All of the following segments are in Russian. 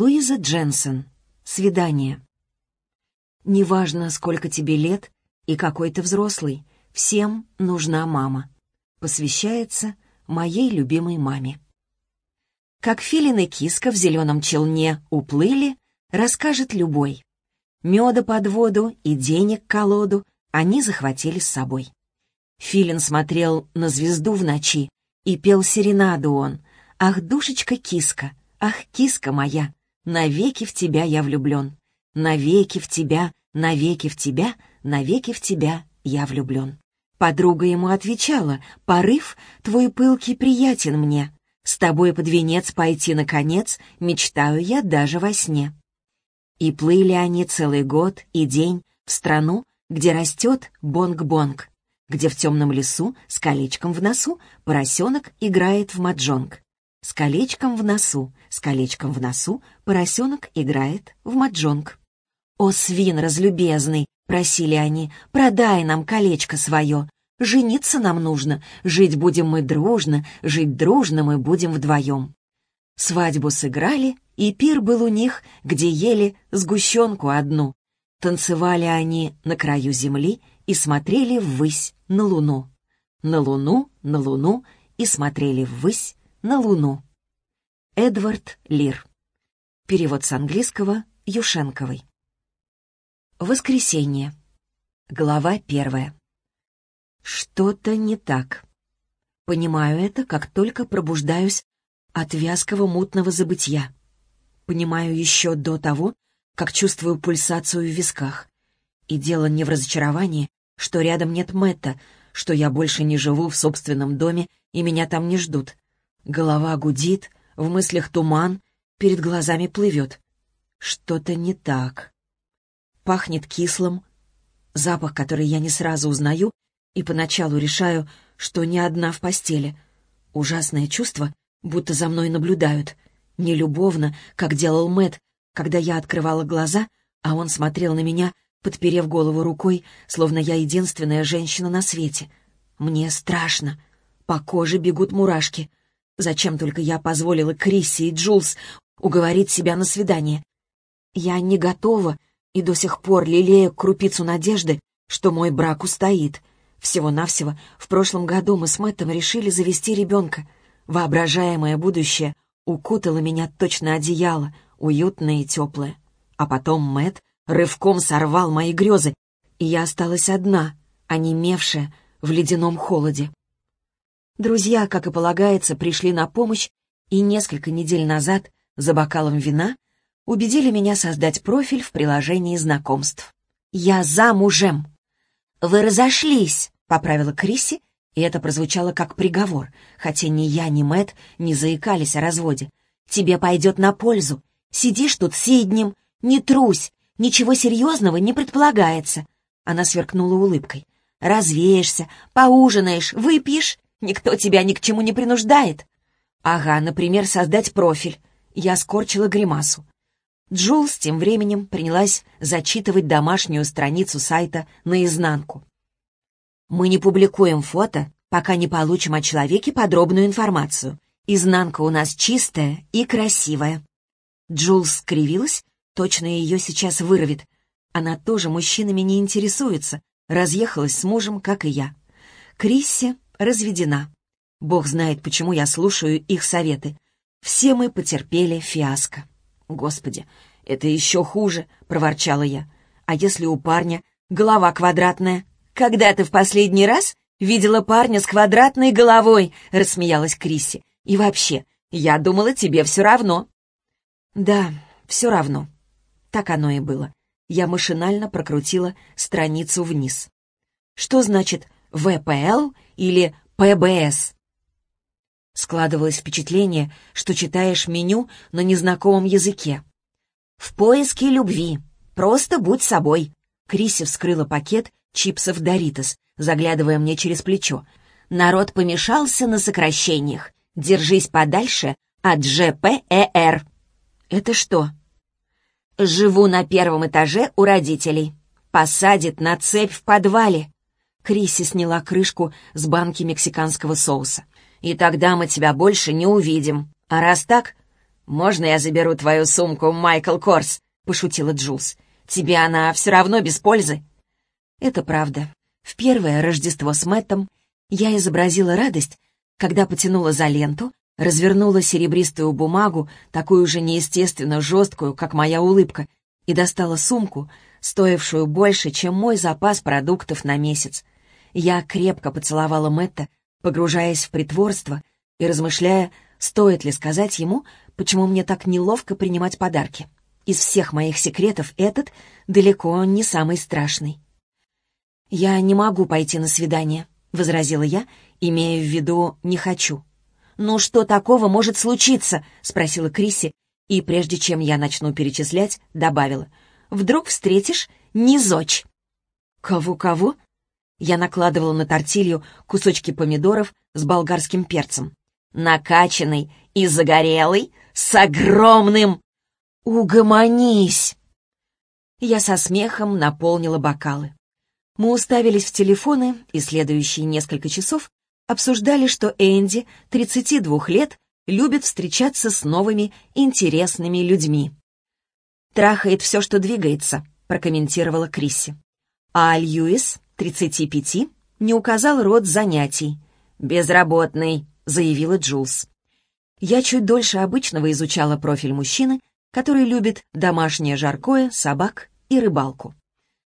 Луиза Дженсен. Свидание. Неважно, сколько тебе лет и какой ты взрослый, всем нужна мама. Посвящается моей любимой маме. Как филин и киска в зеленом челне уплыли, расскажет любой. Меда под воду и денег колоду они захватили с собой. Филин смотрел на звезду в ночи и пел серенаду он. «Ах, душечка киска, ах, киска моя, навеки в тебя я влюблен, навеки в тебя, навеки в тебя, навеки в тебя я влюблен. Подруга ему отвечала, порыв твой пылкий приятен мне, с тобой под венец пойти наконец, мечтаю я даже во сне. И плыли они целый год и день в страну, где растет бонг-бонг, где в темном лесу с колечком в носу поросенок играет в маджонг. С колечком в носу, с колечком в носу поросенок играет в маджонг. «О, свин разлюбезный!» — просили они, «продай нам колечко свое. Жениться нам нужно, жить будем мы дружно, жить дружно мы будем вдвоем». Свадьбу сыграли, и пир был у них, где ели сгущенку одну. Танцевали они на краю земли и смотрели ввысь на луну. На луну, на луну и смотрели ввысь на Луну. Эдвард Лир. Перевод с английского Юшенковой. Воскресенье. Глава первая. Что-то не так. Понимаю это, как только пробуждаюсь от вязкого мутного забытья. Понимаю еще до того, как чувствую пульсацию в висках. И дело не в разочаровании, что рядом нет Мэтта, что я больше не живу в собственном доме и меня там не ждут. Голова гудит, в мыслях туман, перед глазами плывет. Что-то не так. Пахнет кислым, запах, который я не сразу узнаю, и поначалу решаю, что не одна в постели. Ужасное чувство, будто за мной наблюдают. Не любовно, как делал Мэт, когда я открывала глаза, а он смотрел на меня, подперев голову рукой, словно я единственная женщина на свете. Мне страшно. По коже бегут мурашки. Зачем только я позволила Крисси и Джулс уговорить себя на свидание? Я не готова и до сих пор лелею крупицу надежды, что мой брак устоит. Всего-навсего в прошлом году мы с Мэттом решили завести ребенка. Воображаемое будущее укутало меня точно одеяло, уютное и теплое. А потом Мэтт рывком сорвал мои грезы, и я осталась одна, онемевшая в ледяном холоде. Друзья, как и полагается, пришли на помощь и несколько недель назад за бокалом вина убедили меня создать профиль в приложении знакомств. «Я замужем!» «Вы разошлись!» — поправила Крисси, и это прозвучало как приговор, хотя ни я, ни Мэт не заикались о разводе. «Тебе пойдет на пользу. Сидишь тут сиднем, не трусь, ничего серьезного не предполагается». Она сверкнула улыбкой. «Развеешься, поужинаешь, выпьешь, Никто тебя ни к чему не принуждает. Ага, например, создать профиль. Я скорчила гримасу. Джулс тем временем принялась зачитывать домашнюю страницу сайта наизнанку. «Мы не публикуем фото, пока не получим о человеке подробную информацию. Изнанка у нас чистая и красивая». Джулс скривилась, точно ее сейчас вырвет. Она тоже мужчинами не интересуется, разъехалась с мужем, как и я. Крисси разведена. Бог знает, почему я слушаю их советы. Все мы потерпели фиаско. Господи, это еще хуже, проворчала я. А если у парня голова квадратная? Когда ты в последний раз видела парня с квадратной головой? Рассмеялась Крисси. И вообще, я думала, тебе все равно. Да, все равно. Так оно и было. Я машинально прокрутила страницу вниз. Что значит ВПЛ или ПБС. Складывалось впечатление, что читаешь меню на незнакомом языке. «В поиске любви. Просто будь собой». Криси вскрыла пакет чипсов «Доритос», заглядывая мне через плечо. «Народ помешался на сокращениях. Держись подальше от ЖПЭР». «Это что?» «Живу на первом этаже у родителей. Посадит на цепь в подвале. Криси сняла крышку с банки мексиканского соуса. «И тогда мы тебя больше не увидим. А раз так, «Можно я заберу твою сумку, Майкл Корс?» — пошутила Джулс. «Тебе она все равно без пользы». Это правда. В первое Рождество с Мэттом я изобразила радость, когда потянула за ленту, развернула серебристую бумагу, такую же неестественно жесткую, как моя улыбка, и достала сумку, стоившую больше, чем мой запас продуктов на месяц. Я крепко поцеловала Мэтта, погружаясь в притворство и размышляя, стоит ли сказать ему, почему мне так неловко принимать подарки. Из всех моих секретов этот далеко не самый страшный. «Я не могу пойти на свидание», — возразила я, имея в виду «не хочу». «Ну что такого может случиться?» — спросила Криси, и прежде чем я начну перечислять, добавила. «Вдруг встретишь Низоч». «Кого-кого?» Я накладывала на тортилью кусочки помидоров с болгарским перцем. «Накачанный и загорелый, с огромным...» «Угомонись!» Я со смехом наполнила бокалы. Мы уставились в телефоны и следующие несколько часов обсуждали, что Энди, 32 лет, любит встречаться с новыми интересными людьми. «Трахает все, что двигается», — прокомментировала Крисси. А Льюис, 35, не указал род занятий. «Безработный», — заявила Джулс. Я чуть дольше обычного изучала профиль мужчины, который любит домашнее жаркое, собак и рыбалку.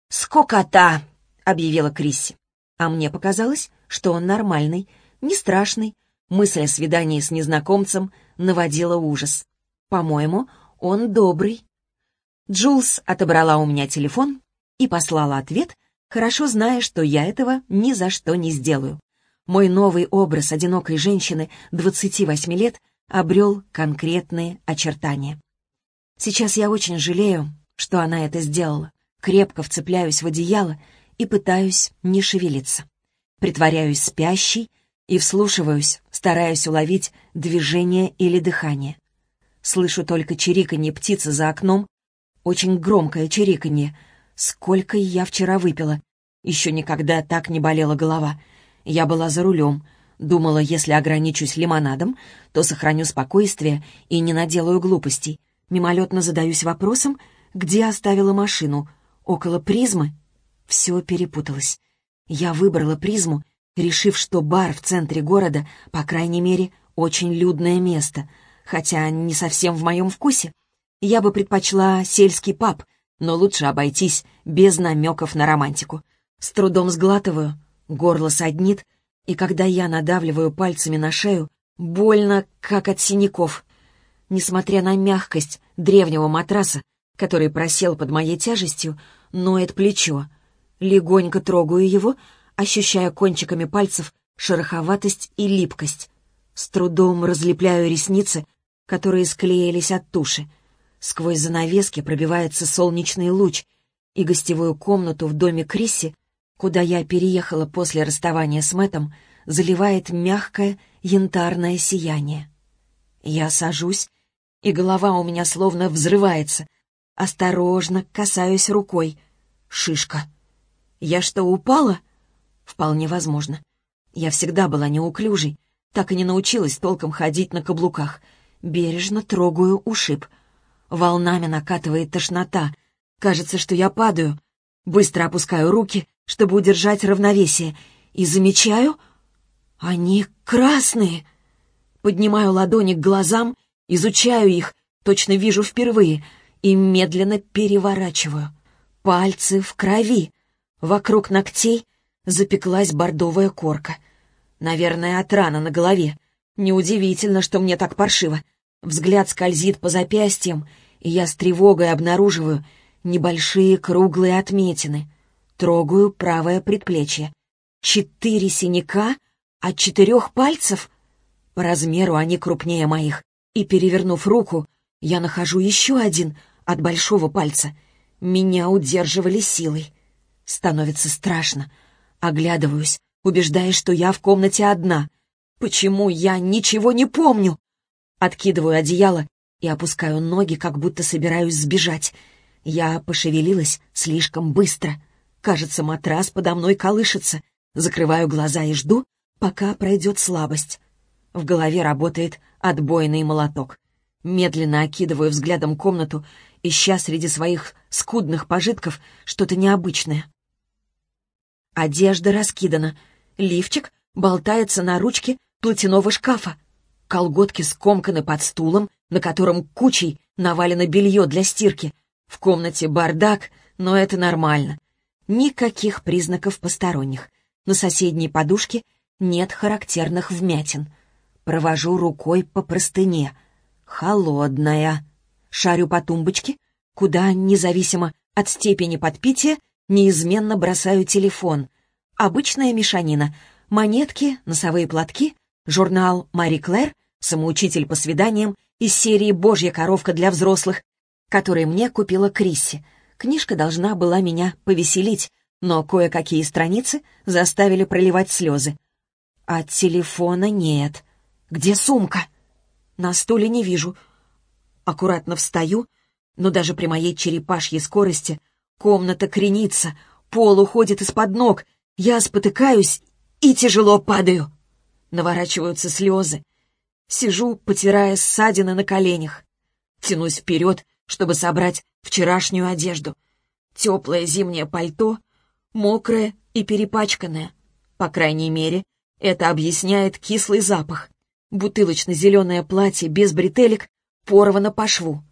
«Скокота!» — объявила Крисси. А мне показалось, что он нормальный, не страшный. Мысль о свидании с незнакомцем наводила ужас. По-моему, он добрый. Джулс отобрала у меня телефон и послала ответ, хорошо зная, что я этого ни за что не сделаю. Мой новый образ одинокой женщины 28 лет обрел конкретные очертания. Сейчас я очень жалею, что она это сделала. Крепко вцепляюсь в одеяло и пытаюсь не шевелиться. Притворяюсь спящей и вслушиваюсь, стараясь уловить движение или дыхание. Слышу только чириканье птицы за окном, очень громкое чириканье. Сколько я вчера выпила. Еще никогда так не болела голова. Я была за рулем. Думала, если ограничусь лимонадом, то сохраню спокойствие и не наделаю глупостей. Мимолетно задаюсь вопросом, где оставила машину. Около призмы? Все перепуталось. Я выбрала призму, решив, что бар в центре города, по крайней мере, очень людное место, хотя не совсем в моем вкусе. Я бы предпочла сельский паб, но лучше обойтись без намеков на романтику. С трудом сглатываю, горло саднит, и когда я надавливаю пальцами на шею, больно, как от синяков. Несмотря на мягкость древнего матраса, который просел под моей тяжестью, ноет плечо — Легонько трогаю его, ощущая кончиками пальцев шероховатость и липкость. С трудом разлепляю ресницы, которые склеились от туши. Сквозь занавески пробивается солнечный луч, и гостевую комнату в доме Крисси, куда я переехала после расставания с Мэттом, заливает мягкое янтарное сияние. Я сажусь, и голова у меня словно взрывается. Осторожно касаюсь рукой. Шишка. Я что, упала? Вполне возможно. Я всегда была неуклюжей, так и не научилась толком ходить на каблуках. Бережно трогаю ушиб. Волнами накатывает тошнота. Кажется, что я падаю. Быстро опускаю руки, чтобы удержать равновесие, и замечаю... Они красные. Поднимаю ладони к глазам, изучаю их, точно вижу впервые, и медленно переворачиваю. Пальцы в крови. Вокруг ногтей запеклась бордовая корка. Наверное, от раны на голове. Неудивительно, что мне так паршиво. Взгляд скользит по запястьям, и я с тревогой обнаруживаю небольшие круглые отметины. Трогаю правое предплечье. Четыре синяка от четырех пальцев? По размеру они крупнее моих. И, перевернув руку, я нахожу еще один от большого пальца. Меня удерживали силой. Становится страшно. Оглядываюсь, убеждаясь, что я в комнате одна. Почему я ничего не помню? Откидываю одеяло и опускаю ноги, как будто собираюсь сбежать. Я пошевелилась слишком быстро. Кажется, матрас подо мной колышется. Закрываю глаза и жду, пока пройдет слабость. В голове работает отбойный молоток. Медленно окидываю взглядом комнату, ища среди своих скудных пожитков что-то необычное. Одежда раскидана, лифчик болтается на ручке платяного шкафа, колготки скомканы под стулом, на котором кучей навалено белье для стирки. В комнате бардак, но это нормально. Никаких признаков посторонних. На соседней подушке нет характерных вмятин. Провожу рукой по простыне. Холодная. Шарю по тумбочке, куда, независимо от степени подпития, неизменно бросаю телефон. Обычная мешанина. Монетки, носовые платки, журнал «Мари Клэр», самоучитель по свиданиям из серии «Божья коровка для взрослых», который мне купила Крисси. Книжка должна была меня повеселить, но кое-какие страницы заставили проливать слезы. А телефона нет. Где сумка? На стуле не вижу. Аккуратно встаю, но даже при моей черепашьей скорости комната кренится, пол уходит из-под ног, я спотыкаюсь и тяжело падаю. Наворачиваются слезы. Сижу, потирая ссадины на коленях. Тянусь вперед, чтобы собрать вчерашнюю одежду. Теплое зимнее пальто, мокрое и перепачканное. По крайней мере, это объясняет кислый запах. Бутылочно-зеленое платье без бретелек порвано по шву.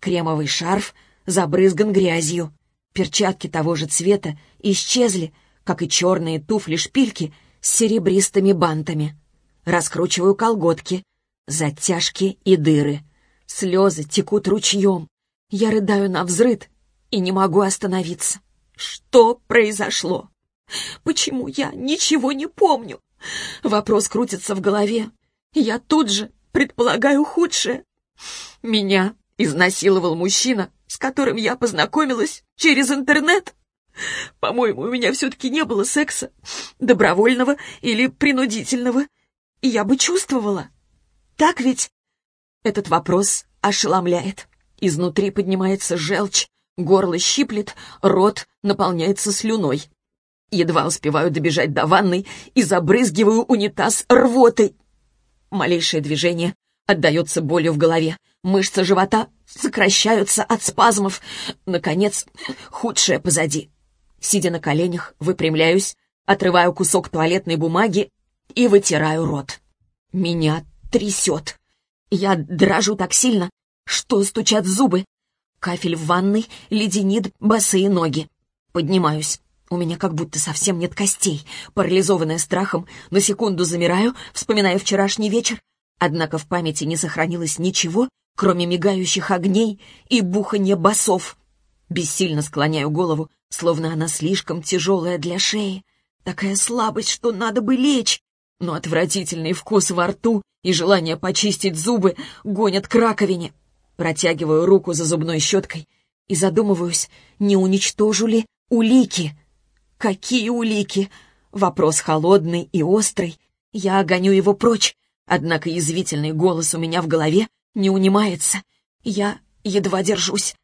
Кремовый шарф забрызган грязью. Перчатки того же цвета исчезли, как и черные туфли-шпильки с серебристыми бантами. Раскручиваю колготки, затяжки и дыры. Слезы текут ручьем. Я рыдаю на взрыд и не могу остановиться. Что произошло? Почему я ничего не помню? Вопрос крутится в голове. Я тут же предполагаю худшее. Меня изнасиловал мужчина, с которым я познакомилась через интернет. По-моему, у меня все-таки не было секса, добровольного или принудительного. И я бы чувствовала. Так ведь? Этот вопрос ошеломляет. Изнутри поднимается желчь, горло щиплет, рот наполняется слюной. Едва успеваю добежать до ванной и забрызгиваю унитаз рвотой. Малейшее движение отдается болью в голове. Мышцы живота сокращаются от спазмов. Наконец, худшее позади. Сидя на коленях, выпрямляюсь, отрываю кусок туалетной бумаги и вытираю рот. Меня трясет. Я дрожу так сильно, что стучат зубы. Кафель в ванной леденит босые ноги. Поднимаюсь. У меня как будто совсем нет костей. Парализованная страхом, на секунду замираю, вспоминая вчерашний вечер. Однако в памяти не сохранилось ничего, кроме мигающих огней и буханья басов. Бессильно склоняю голову, словно она слишком тяжелая для шеи. Такая слабость, что надо бы лечь. Но отвратительный вкус во рту и желание почистить зубы гонят к раковине. Протягиваю руку за зубной щеткой и задумываюсь, не уничтожу ли улики. Какие улики? Вопрос холодный и острый. Я гоню его прочь, однако язвительный голос у меня в голове не унимается. Я едва держусь.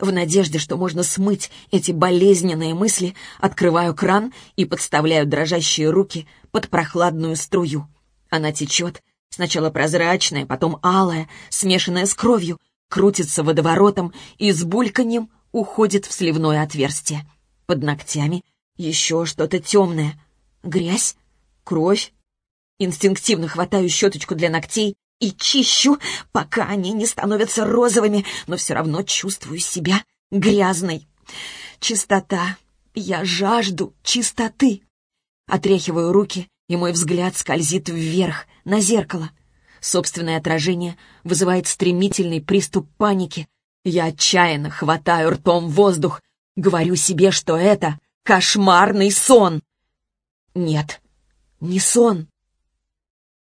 В надежде, что можно смыть эти болезненные мысли, открываю кран и подставляю дрожащие руки под прохладную струю. Она течет, сначала прозрачная, потом алая, смешанная с кровью, крутится водоворотом и с бульканьем уходит в сливное отверстие. Под ногтями еще что-то темное. Грязь? Кровь? Инстинктивно хватаю щеточку для ногтей и чищу, пока они не становятся розовыми, но все равно чувствую себя грязной. Чистота. Я жажду чистоты. Отряхиваю руки, и мой взгляд скользит вверх, на зеркало. Собственное отражение вызывает стремительный приступ паники. Я отчаянно хватаю ртом воздух, говорю себе, что это кошмарный сон. Нет, не сон.